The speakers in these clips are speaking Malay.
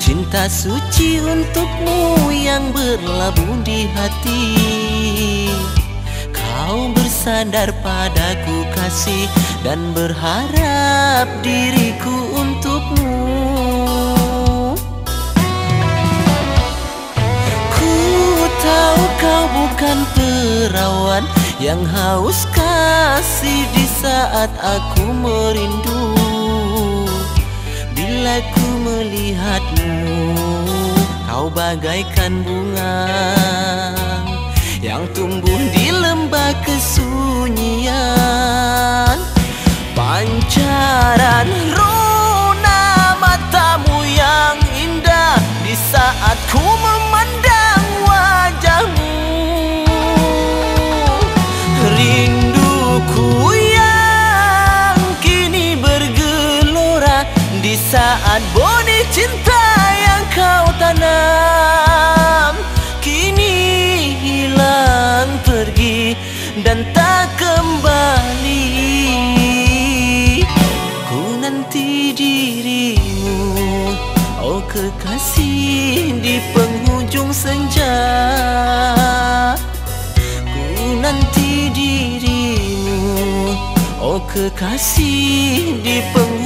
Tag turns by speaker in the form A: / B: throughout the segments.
A: Cinta suci untukmu yang berlabuh di hati. Kau bersandar padaku kasih Dan berharap diriku untukmu. Ku tahu kau bukan perawan Yang haus kasih di saat aku merindu Bila ku melihatmu Kau bagaikan bunga Yang tumbuh di lembah kesunyian saat boni cinta yang kau tanam Kini hilang pergi dan tak kembali. Ku nanti dirimu Oh kekasih di penghujung senja. Oh kekasih di penghujung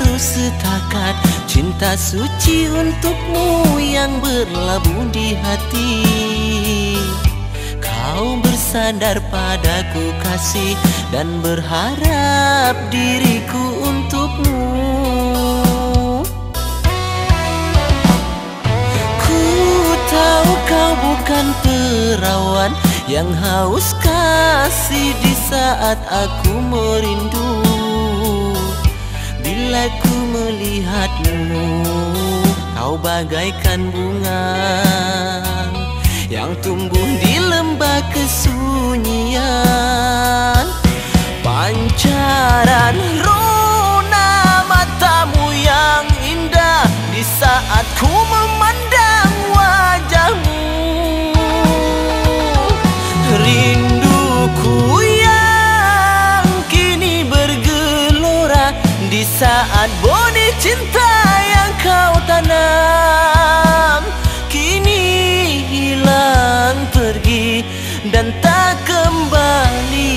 A: taruh setakat. Cinta suci untukmu yang berlabuh di hati. Kau bersandar padaku kasih Dan berharap diriku untukmu. Ku tahu kau bukan perawan Yang haus kasih di saat aku merindu Bila ku melihatmu. Kau bagaikan bunga Yang tumbuh di lembah kesunyian. Pancaran cinta yang kau tanam Kini hilang pergi dan tak kembali.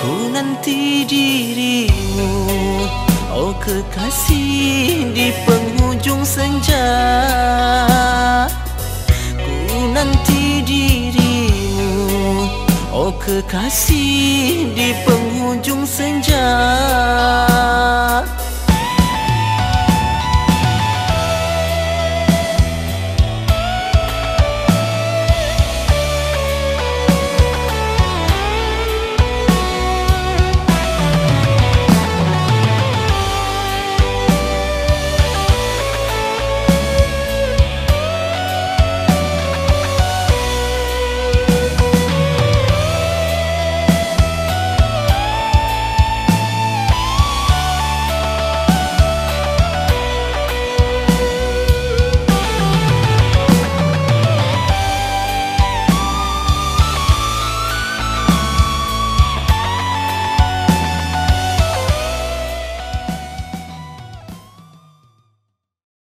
A: Ku nanti dirimu Oh kekasih di penghujung senja. Ku nanti kekasih di penghujung senja